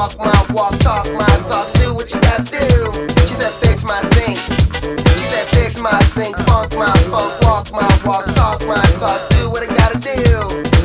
walk my walk, talk my talk, do what you gotta do. She said, Fix my sink. Fix my sink, funk my funk, walk my walk, talk my talk, do what I gotta do.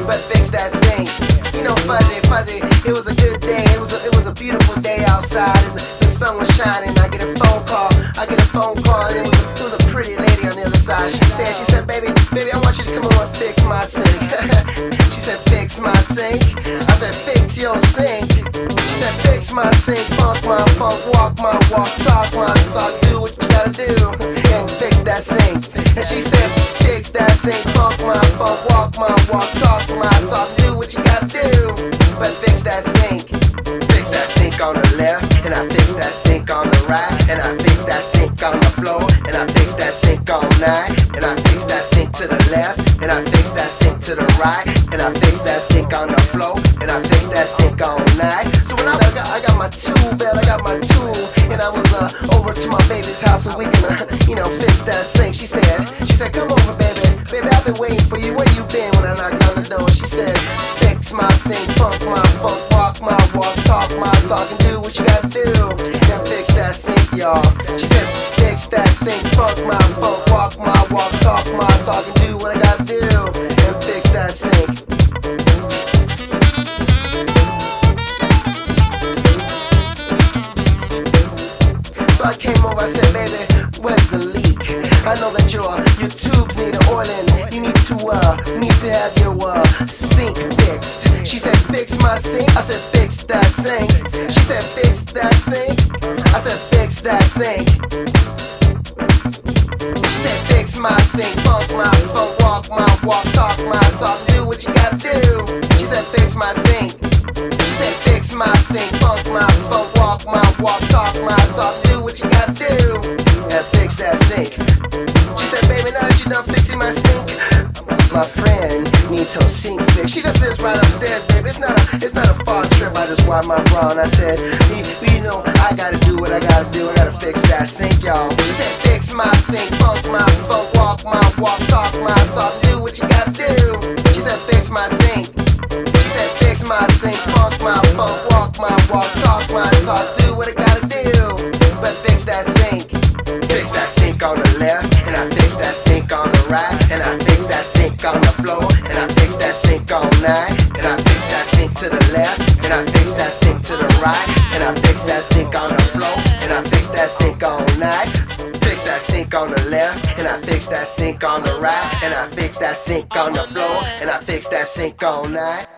But fix that sink. You know, fuzzy, fuzzy. It was a good day. It was a, it was a beautiful day outside, and the, the sun was shining. I get a phone call. I get a phone call, and it was it was a pretty lady on the other side. She said, she said, baby, baby, I want you to come over and fix my sink. she said, fix my sink. I said, fix your sink. She said, fix my sink, funk my funk, walk my walk, talk my talk, do what you gotta do, and fix that sink. And she said, fix that sink, funk my funk, walk my walk, talk my talk, do what you gotta do, but fix that sink. Fix that sink on the left, and I fix that sink on the right, and I fix that sink on the floor, and I fix that sink all night, and I fix that sink to the left, and I fix that sink to the right, and I fix that sink on the floor, and I fix that sink all night. I was uh, over to my baby's house and we can uh, you know fix that sink. She said, she said, come over, baby, baby, I've been waiting for you. Where you been? When I knocked on the door, she said, fix my sink, funk my funk, walk my walk, talk my talk, and do what you gotta do, and fix that sink, y'all. She said, fix that sink, funk my funk, walk my walk, talk my talk, and do what I gotta do, and fix that sink. I know that your your tubes need oiling. You need to uh need to have your uh sink fixed. She said, fix my sink. I said, fix that sink. She said, fix that sink. I said, fix that sink. She said, fix my sink, funk my funk, walk my walk, talk my talk, do what you gotta do. She said, fix my sink. She said, fix my sink, funk my funk, done fixing my sink, my friend needs her sink fixed. She just lives right upstairs, baby. It's not a, it's not a far trip. I just wiped my bra and I said, you, you know, I gotta do what I gotta do. I gotta fix that sink, y'all. She said, fix my sink, funk my funk, walk my walk, talk my talk, do what you gotta do. She said, fix my sink. She said, fix my sink, funk my funk, walk my walk, talk my talk, do what I gotta do. But fix that sink. Fix that sink on the left, and I fix that sink on the floor, and I fix that sink all night, and I fix that sink to the left, and I fix that sink to the right, and I fix that sink on the floor, and I fix that sink all night. Fix that sink on the left, and I fix that sink on the right, and I fix that sink on the floor, and I fix that sink all night.